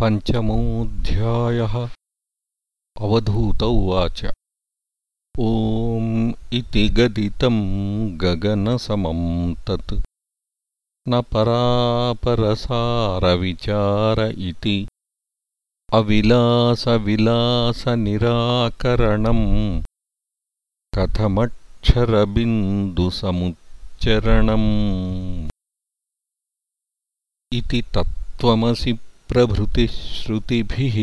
पञ्चमोऽध्यायः। अवधूत उवाच। ॐ इति गदितं गगनसमं तत्। न परापरसारविचार इति। अविलासविलासनिराकरणम् कथमक्षरबिन्दुसमुच्चरणम्। इति तत्त्वमसि प्रभृतिः श्रुतिभिः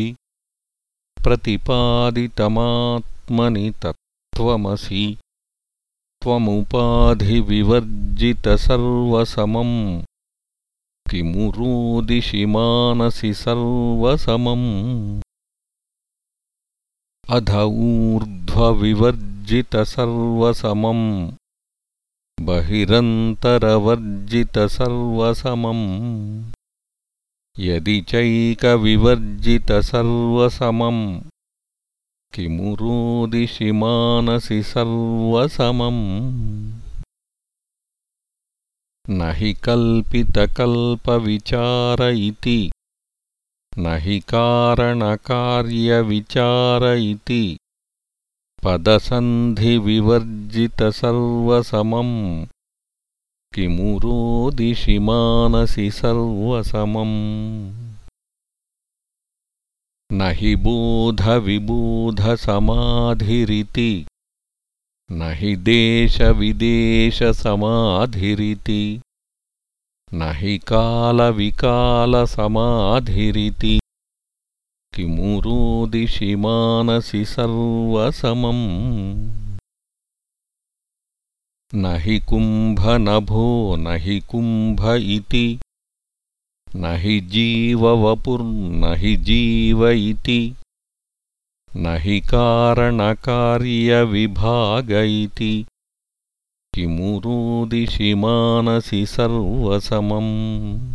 प्रतिपादितमात्मनि तत्त्वमसि त्वमुपाधिविवर्जितसर्वसमम् किमु रोदिषि मानसि सर्वसमम् अध ऊर्ध्वविवर्जितसर्वसमम् बहिरन्तरवर्जितसर्वसमम् यदि चैकविवर्जितसर्वसमम् किमु रोदिषि मानसि सर्वसमम् न हि कल्पितकल्पविचार इति न हि कारणकार्यविचार इति पदसन्धिविवर्जितसर्वसमम् किमु रोदिषि मानसि सर्वसमम्। न हि बोधविबोधसमाधिरिति न हि देशविदेशसमाधिरिति न हि कालविकालसमाधिरिति किमु रोदिषि मानसि सर्वसमम् न हि कुम्भनभो न हि कुम्भ इति। न हि जीववपुर्न हि जीव इति। न हि कारणकार्यविभाग इति। किमु रोदिषि मानसि सर्वसमम्।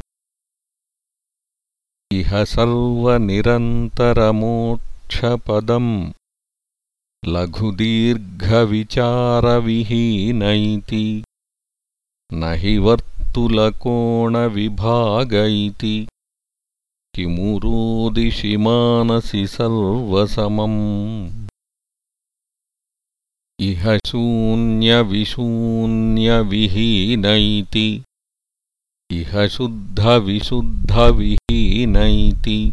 इह सर्वनिरन्तरमोक्षपदम् लघुदीर्घविचारविहीनैति न हि वर्तुलकोणविभाग इति किमु रोदिषि मानसि सर्वसमम्। इह शून्यविशून्यविहीनैति इह शुद्धविशुद्धविहीनैति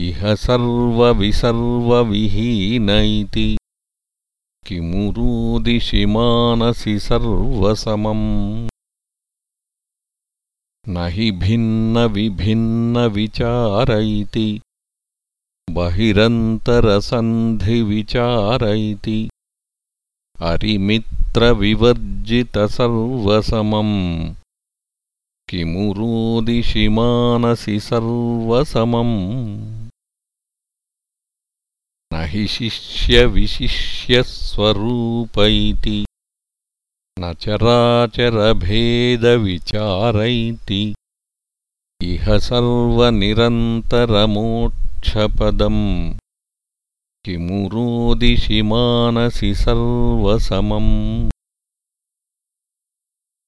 इह सर्वविसर्वविहीनैति किमु रोदिषि मानसि सर्वसमम्। न हि भिन्नविभिन्नविचार इति बहिरन्तरसन्धिविचार इति अरिमित्रविवर्जितसर्वसमम्। किमु रोदिषि मानसि सर्वसमम् न हि शिष्यविशिष्यस्वरूप इति न चराचरभेदविचार इति इह सर्वनिरन्तरमोक्षपदम्। किमु रोदिषि मानसि सर्वसमम्।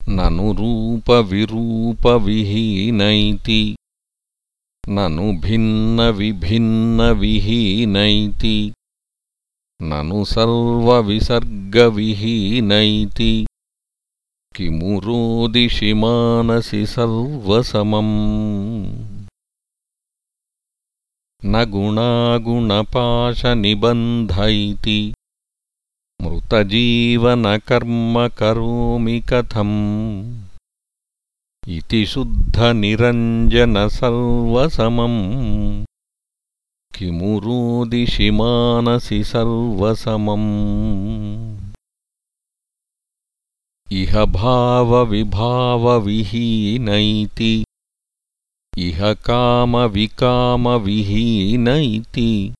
ननु रूपविरूपविहीनैति ननु भिन्नविभिन्नविहीनैति। ननु सर्वविसर्गविहीनैति। किमु रोदिषि मानसि सर्वसमम्। न गुणागुणपाशनिबन्ध इति मृतजीवनकर्म करोमि कथम् इति शुद्धनिरञ्जनसर्वसमम्। किमु रोदिषि मानसि सर्वसमम्। इह भावविभावविहीनैति। इह कामविकामविहीन इति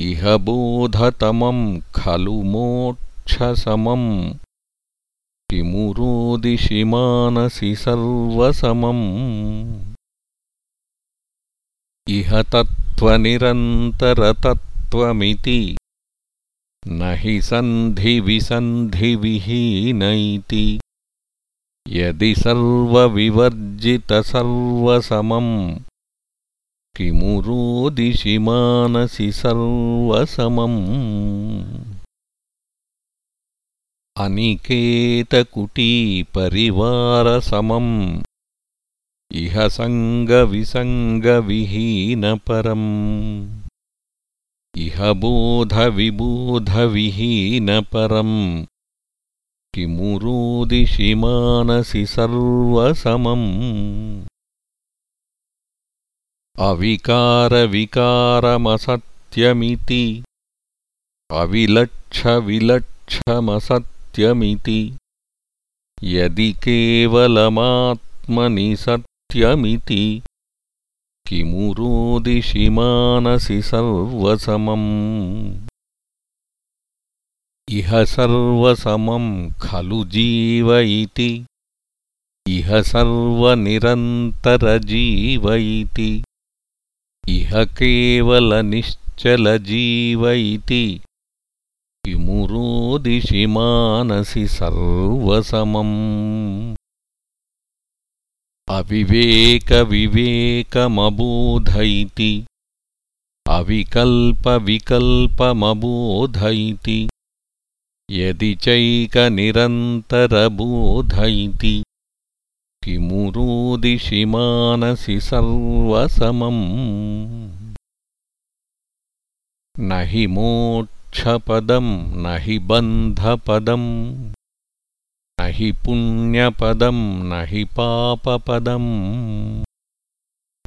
इह बोधतमम् खलु मोक्षसमम् किमु रोदिषि मानसि सर्वसमम्। इह तत्त्वनिरन्तरतत्त्वमिति न हि सन्धिविसन्धिविहीन इति यदि सर्वविवर्जितसर्वसमम् किमु रोदिषि मानसि सर्वसमम् अनिकेतकुटीपरिवारसमम्। इह सङ्गविसङ्गविहीनपरम्। इह बोधविबोधविहीनपरम्। किमु रोदिषि मानसि सर्वसमम्। अविकारविकारमसत्यमिति अविलक्षविलक्षमसत्यमिति यदि केवलमात्मनि सत्यमिति किमु रोदिषि मानसि सर्वसमम्? इह सर्वसमं खलु जीव इति। इह सर्वनिरन्तरजीव इति। इह केवलनिश्चलजीव इति किमु रोदिषि मानसि सर्वसमम्। अविवेकविवेकमबोध इति अविकल्पविकल्पमबोध इति यदि चैकनिरन्तरबोध इति किमु रोदिषि मानसि सर्वसमम्। न हि मोक्षपदम् न हि बन्धपदम् न हि पुण्यपदम् न हि पापपदम्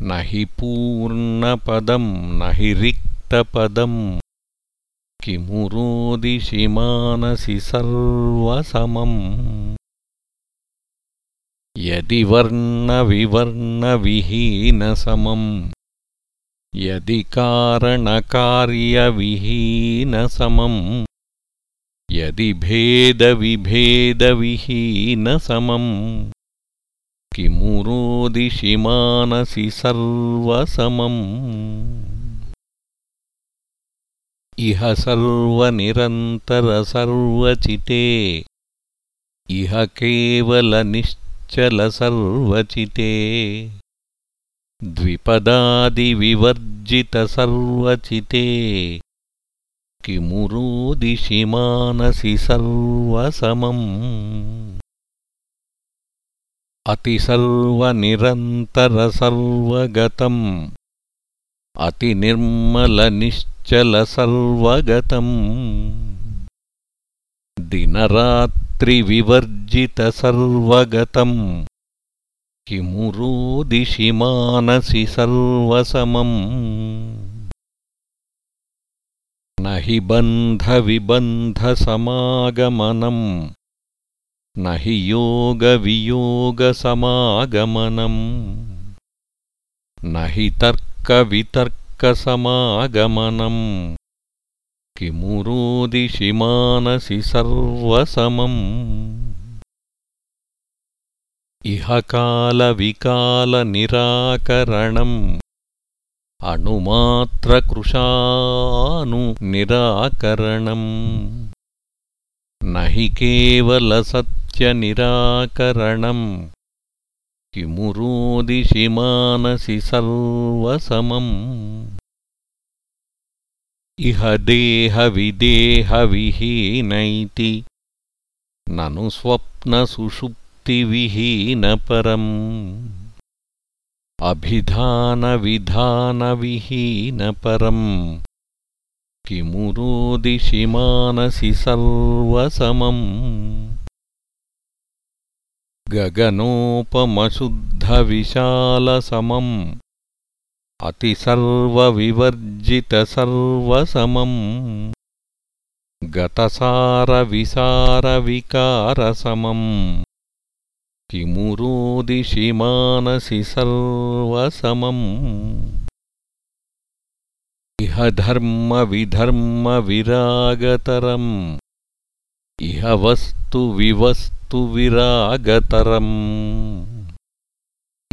न हि पूर्णपदम् न हि रिक्तपदम् किमु रोदिषि मानसि सर्वसमम् यदि वर्णविवर्णविहीनसमम् यदि कारणकार्यविहीनसमम् यदि भेदविभेदविहीनसमम् किमु रोदिषि मानसि सर्वसमम्। इह सर्वनिरन्तरसर्वचिते इह केवलनिश्चलसर्वचिते द्विपदादिविवर्जितसर्वचिते किमु रोदिषि मानसि सर्वसमम्। अतिसर्वनिरन्तरसर्वगतम्। अतिनिर्मलनिश्चलसर्वगतम्। दिनरात्रिविवर्जितसर्वगतम् किमु रोदिषि मानसि सर्वसमम्? न हि बन्धविबन्धसमागमनम्। न हि योगवियोगसमागमनम्। न हि तर्कवितर्कसमागमनम्। किमु रोदिषि मानसि सर्वसमम् इह कालविकालनिराकरणम् अणुमात्रकृशानुनिराकरणम् न हि केवलसत्यनिराकरणम् किमु रोदिषि मानसि सर्वसमम् इह देहविदेहविहीनैति ननु स्वप्नसुषुप् विहीनपरम् अभिधानविधानविहीनपरम्। किमु रोदिषि मानसि सर्वसमम्। गगनोपमशुद्धविशालसमम्। अतिसर्वविवर्जितसर्वसमम्। गतसारविसारविकारसमम् किमु रोदिषि मानसि सर्वसमम्। इह धर्मविधर्मविरागतरम् इह वस्तुविवस्तुविरागतरम्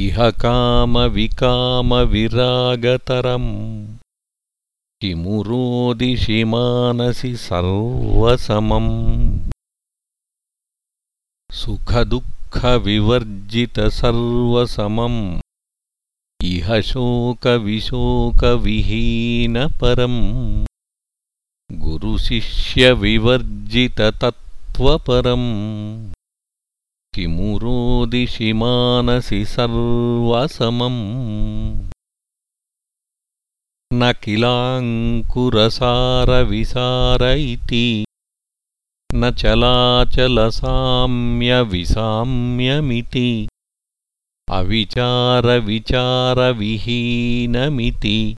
इह कामविकामविरागतरम् किमु रोदिषि मानसि सर्वसमम्। सुखदुःख खविवर्जितसर्वसमम् इह शोकविशोकविहीनपरम्। गुरुशिष्यविवर्जिततत्त्वपरम्। किमुरोदिशि मानसि सर्वसमम्। न किलाङ्कुरसारविसार इति न चलाचलसाम्यविसाम्यमिति अविचारविचारविहीनमिति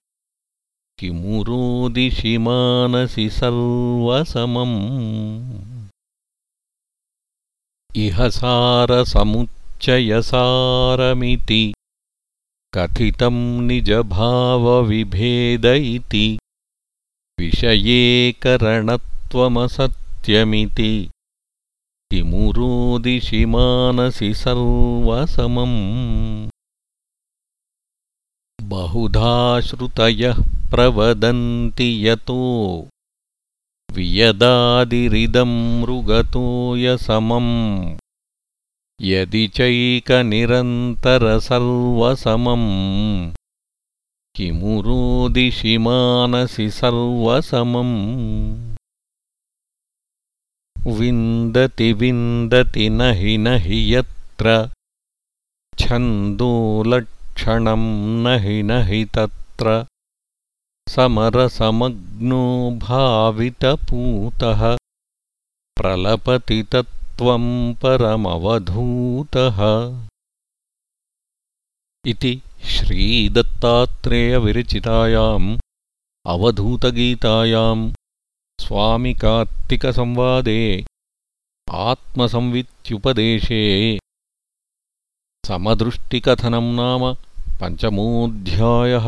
किमुरोदिशि मानसि सर्वसमम्। इह सारसमुच्चयसारमिति कथितं निजभावविभेद इति विषयेकरणत्वमसत्यमिति किमुरोदिशि मानसि सर्वसमम्। बहुधा श्रुतयः प्रवदन्ति यतो वियदादिरिदं मृगतोयसमम् यदि चैकनिरन्तरसर्वसमम्। किमुरोदिशि मानसि सर्वसमम् विन्दति विन्दति न हि न हि यत्र। छन्दोलक्षणं न हि न हि तत्र। समरसमग्नो भावितपूतः प्रलपति तत्त्वं परमवधूतः। इति श्रीदत्तात्रेयविरचितायाम् अवधूतगीतायाम् स्वामिकार्तिकसंवादे आत्मसंवित्युपदेशे। समदृष्टिकथनं नाम पञ्चमोऽध्यायः